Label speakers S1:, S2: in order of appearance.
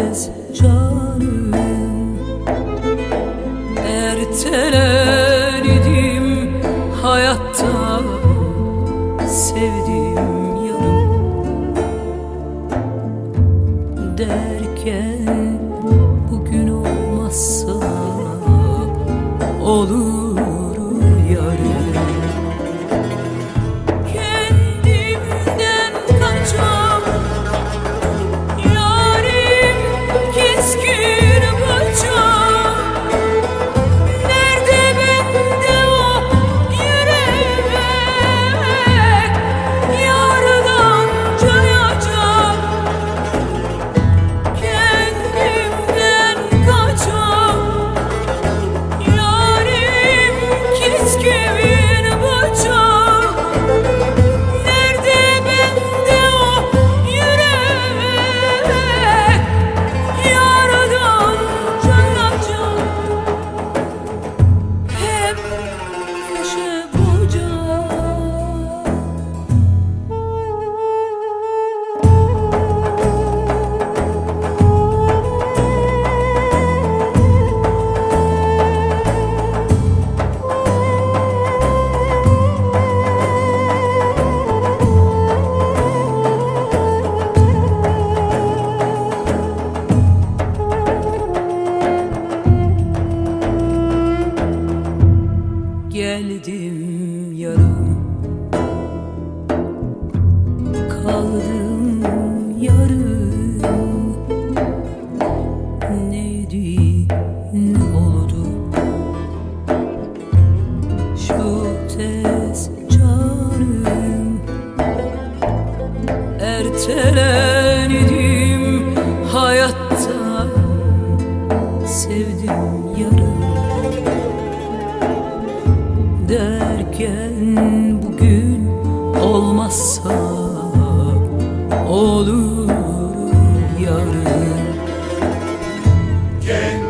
S1: tez canım. Ertelenedim hayatta sevdiğim yarım Derken bugün olmazsa olur yarın ötelendim hayatta sevdim yarım derken bugün olmazsa olur yarın. Kendi